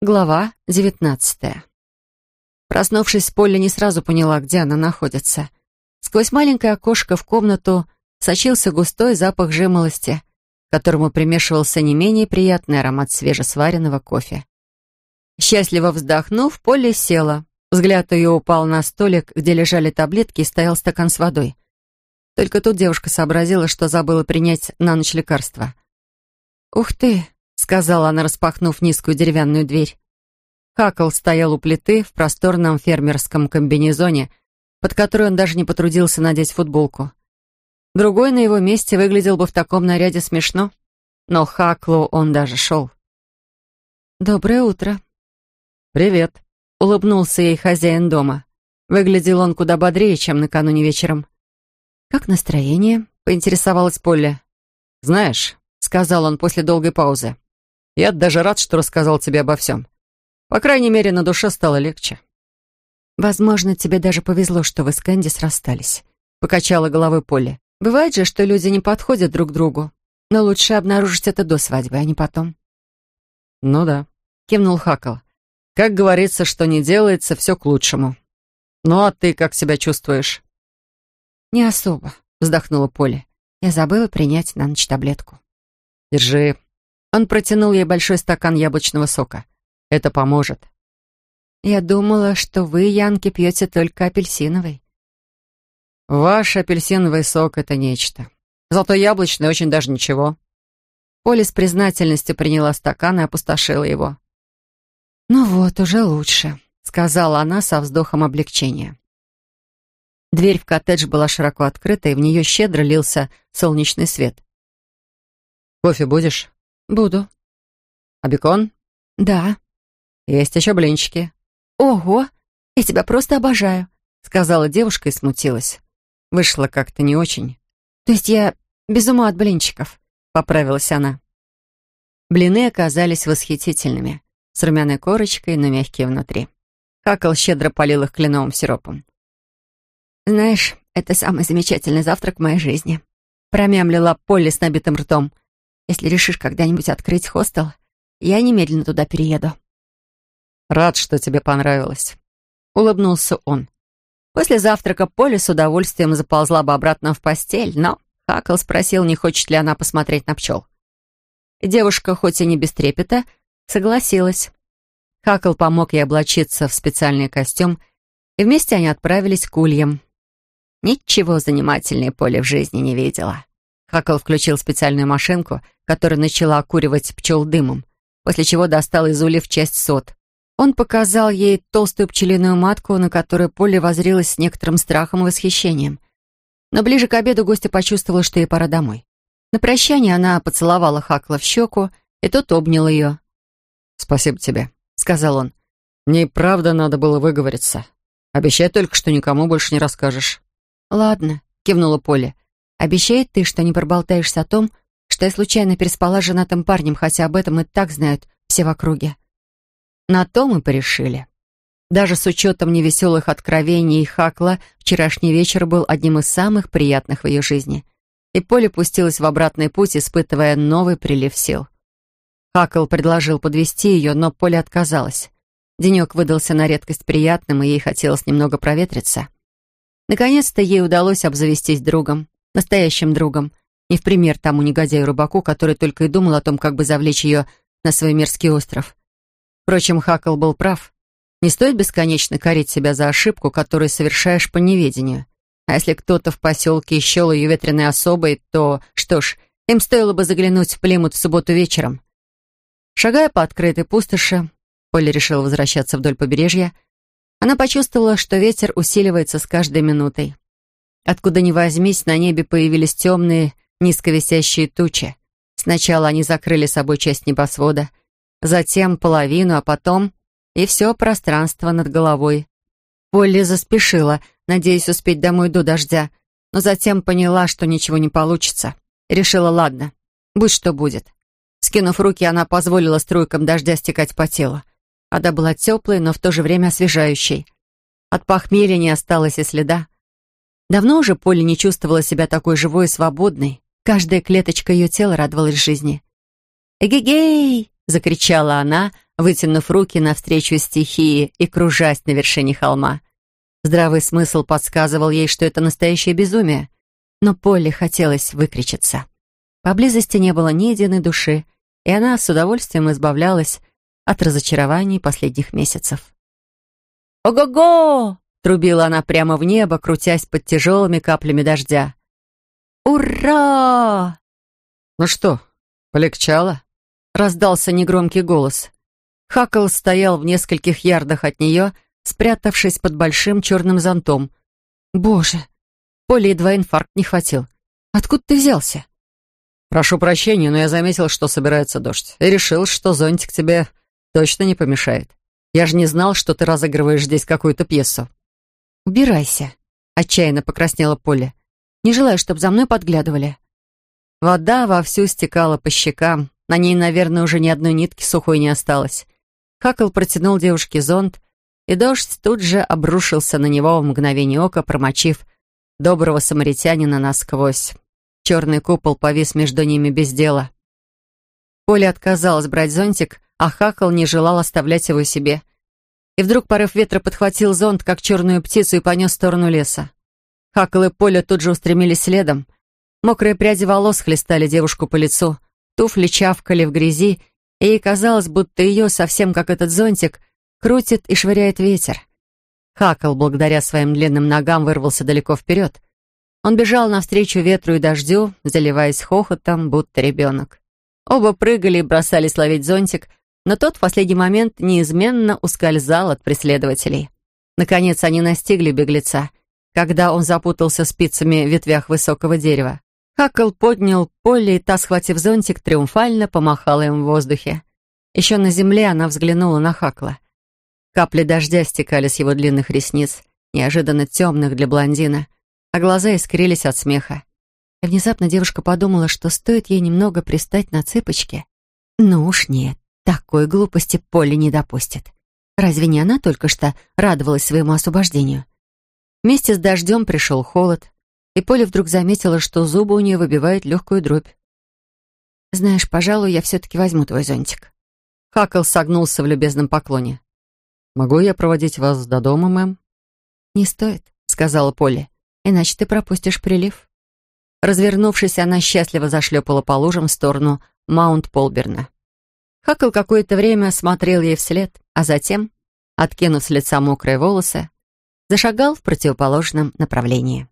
Глава девятнадцатая. Проснувшись, Полли не сразу поняла, где она находится. Сквозь маленькое окошко в комнату сочился густой запах жимолости, к которому примешивался не менее приятный аромат свежесваренного кофе. Счастливо вздохнув, Полли села. Взгляд ее упал на столик, где лежали таблетки и стоял стакан с водой. Только тут девушка сообразила, что забыла принять на ночь лекарство. «Ух ты!» Сказала она, распахнув низкую деревянную дверь. Хакл стоял у плиты в просторном фермерском комбинезоне, под который он даже не потрудился надеть футболку. Другой на его месте выглядел бы в таком наряде смешно, но Хаклу он даже шел. «Доброе утро». «Привет», — улыбнулся ей хозяин дома. Выглядел он куда бодрее, чем накануне вечером. «Как настроение?» — поинтересовалась Полли. «Знаешь», — сказал он после долгой паузы, я даже рад, что рассказал тебе обо всем. По крайней мере, на душе стало легче. Возможно, тебе даже повезло, что вы с Кэндис расстались. Покачала головой Полли. Бывает же, что люди не подходят друг другу. Но лучше обнаружить это до свадьбы, а не потом. Ну да, кивнул Хакл. Как говорится, что не делается, все к лучшему. Ну а ты как себя чувствуешь? Не особо, вздохнула Полли. Я забыла принять на ночь таблетку. Держи, он протянул ей большой стакан яблочного сока. «Это поможет». «Я думала, что вы, Янки, пьете только апельсиновый». «Ваш апельсиновый сок — это нечто. Зато яблочный очень даже ничего». Поля с признательностью приняла стакан и опустошила его. «Ну вот, уже лучше», — сказала она со вздохом облегчения. Дверь в коттедж была широко открыта, и в нее щедро лился солнечный свет. «Кофе будешь?» «Буду». «А бекон?» «Да». «Есть еще блинчики». «Ого! Я тебя просто обожаю», — сказала девушка и смутилась. Вышло как-то не очень. «То есть я без ума от блинчиков», — поправилась она. Блины оказались восхитительными, с румяной корочкой, но мягкие внутри. Хакал щедро полил их кленовым сиропом. «Знаешь, это самый замечательный завтрак в моей жизни», — промямлила Полли с набитым ртом. Если решишь когда-нибудь открыть хостел, я немедленно туда перееду». «Рад, что тебе понравилось», — улыбнулся он. После завтрака Поля с удовольствием заползла бы обратно в постель, но Хакл спросил, не хочет ли она посмотреть на пчел. Девушка, хоть и не без трепета, согласилась. Хакл помог ей облачиться в специальный костюм, и вместе они отправились к ульям. Ничего занимательнее Поля в жизни не видела. Хакл включил специальную машинку, которая начала окуривать пчел дымом, после чего достал из ульев часть сот. Он показал ей толстую пчелиную матку, на которую Полли возрилась с некоторым страхом и восхищением. Но ближе к обеду гостья почувствовала, что ей пора домой. На прощание она поцеловала Хакла в щеку, и тот обнял ее. «Спасибо тебе», — сказал он. «Мне и правда надо было выговориться. Обещай только, что никому больше не расскажешь». «Ладно», — кивнула Полли. Обещай ты, что не проболтаешься о том, что я случайно переспала с женатым парнем, хотя об этом и так знают все в округе. На то мы порешили. Даже с учетом невеселых откровений Хакла, вчерашний вечер был одним из самых приятных в ее жизни. И Поля пустилась в обратный путь, испытывая новый прилив сил. Хакл предложил подвести ее, но Поля отказалась. Денек выдался на редкость приятным, и ей хотелось немного проветриться. Наконец-то ей удалось обзавестись другом настоящим другом, не в пример тому негодяю-рыбаку, который только и думал о том, как бы завлечь ее на свой мерзкий остров. Впрочем, Хакл был прав. Не стоит бесконечно корить себя за ошибку, которую совершаешь по неведению. А если кто-то в поселке ищел ее ветреной особой, то, что ж, им стоило бы заглянуть в Плимут в субботу вечером. Шагая по открытой пустоши, Полли решила возвращаться вдоль побережья, она почувствовала, что ветер усиливается с каждой минутой. Откуда ни возьмись, на небе появились темные, низковисящие тучи. Сначала они закрыли собой часть небосвода, затем половину, а потом и все пространство над головой. Полли заспешила, надеясь успеть домой до дождя, но затем поняла, что ничего не получится. Решила, ладно, будь что будет. Скинув руки, она позволила струйкам дождя стекать по телу. Вода была теплой, но в то же время освежающей. От похмелья не осталось и следа. Давно уже Полли не чувствовала себя такой живой и свободной. Каждая клеточка ее тела радовалась жизни. «Эгегей!» — закричала она, вытянув руки навстречу стихии и кружась на вершине холма. Здравый смысл подсказывал ей, что это настоящее безумие. Но Полли хотелось выкричиться. Поблизости не было ни единой души, и она с удовольствием избавлялась от разочарований последних месяцев. «Ого-го!» — трубила она прямо в небо, крутясь под тяжелыми каплями дождя. «Ура!» «Ну что, полегчало?» — раздался негромкий голос. Хакл стоял в нескольких ярдах от нее, спрятавшись под большим черным зонтом. «Боже!» Поле едва инфаркт не хватил. «Откуда ты взялся?» «Прошу прощения, но я заметил, что собирается дождь, и решил, что зонтик тебе точно не помешает. Я же не знал, что ты разыгрываешь здесь какую-то пьесу». «Убирайся», — отчаянно покраснела Поле. «Не желаю, чтобы за мной подглядывали». Вода вовсю стекала по щекам. На ней, наверное, уже ни одной нитки сухой не осталось. Хакл протянул девушке зонт, и дождь тут же обрушился на него в мгновение ока, промочив доброго самаритянина насквозь. Черный купол повис между ними без дела. Поля отказалась брать зонтик, а Хакл не желал оставлять его себе. И вдруг порыв ветра подхватил зонт, как черную птицу, и понес в сторону леса. Хакл и Поля тут же устремились следом. Мокрые пряди волос хлестали девушку по лицу, туфли чавкали в грязи, и ей казалось, будто ее, совсем как этот зонтик, крутит и швыряет ветер. Хакл, благодаря своим длинным ногам, вырвался далеко вперед. Он бежал навстречу ветру и дождю, заливаясь хохотом, будто ребенок. Оба прыгали и бросались ловить зонтик, но тот в последний момент неизменно ускользал от преследователей. Наконец они настигли беглеца, когда он запутался спицами в ветвях высокого дерева. Хакл поднял поле, и та, схватив зонтик, триумфально помахала им в воздухе. Еще на земле она взглянула на Хакла. Капли дождя стекали с его длинных ресниц, неожиданно темных для блондина, а глаза искрились от смеха. И внезапно девушка подумала, что стоит ей немного пристать на цыпочки. Ну уж нет, такой глупости Полли не допустит. Разве не она только что радовалась своему освобождению? Вместе с дождем пришел холод, и Поля вдруг заметила, что зубы у нее выбивают легкую дробь. «Знаешь, пожалуй, я все-таки возьму твой зонтик». Хакл согнулся в любезном поклоне. «Могу я проводить вас до дома, мэм?» «Не стоит», — сказала Полли, «иначе ты пропустишь прилив». Развернувшись, она счастливо зашлепала по лужам в сторону Маунт-Полберна. Хакл какое-то время смотрел ей вслед, а затем, откинув с лица мокрые волосы, зашагал в противоположном направлении.